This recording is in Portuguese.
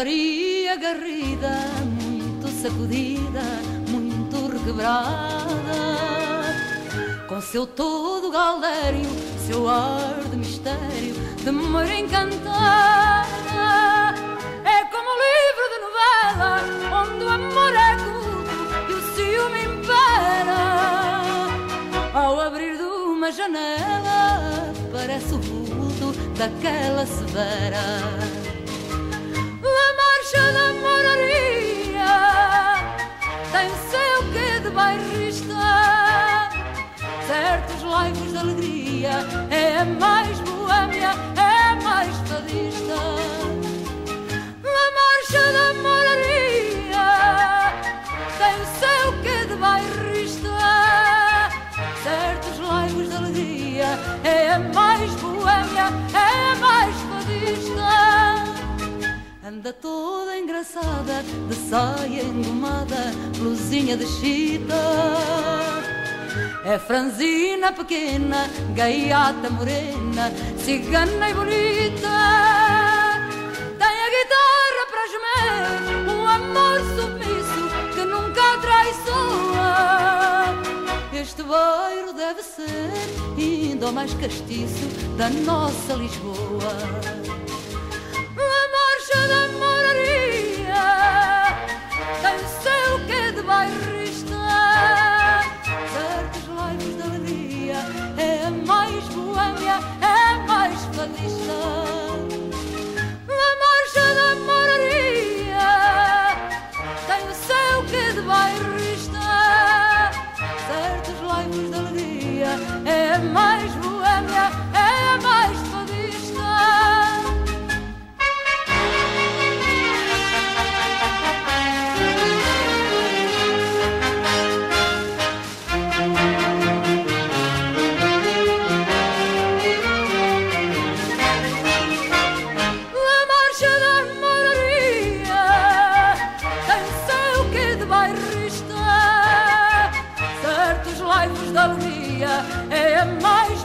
Porcaria garrida, muito sacudida, muito requebrada. Com seu todo galério, seu ar de mistério, de amor encantada. É como um livro de novela, onde o amor é culto e o ciúme impera. Ao abrir de uma janela, parece o vulto daquela severa seu quê de bairrista. Certos laivos de alegria é mais boêmia, Anda toda engraçada, de saia engomada, blusinha de chita. É franzina pequena, gaiata morena, cigana e bonita. Tem a guitarra para gemer, um amor submisso que nunca traiçoa. Este bairro deve ser ainda o mais castiço da nossa Lisboa. Mais fadista. A marcha da moraria tem o seu quê de bairrista. Certos laivos de alegria é mais boêmia, alegria é mais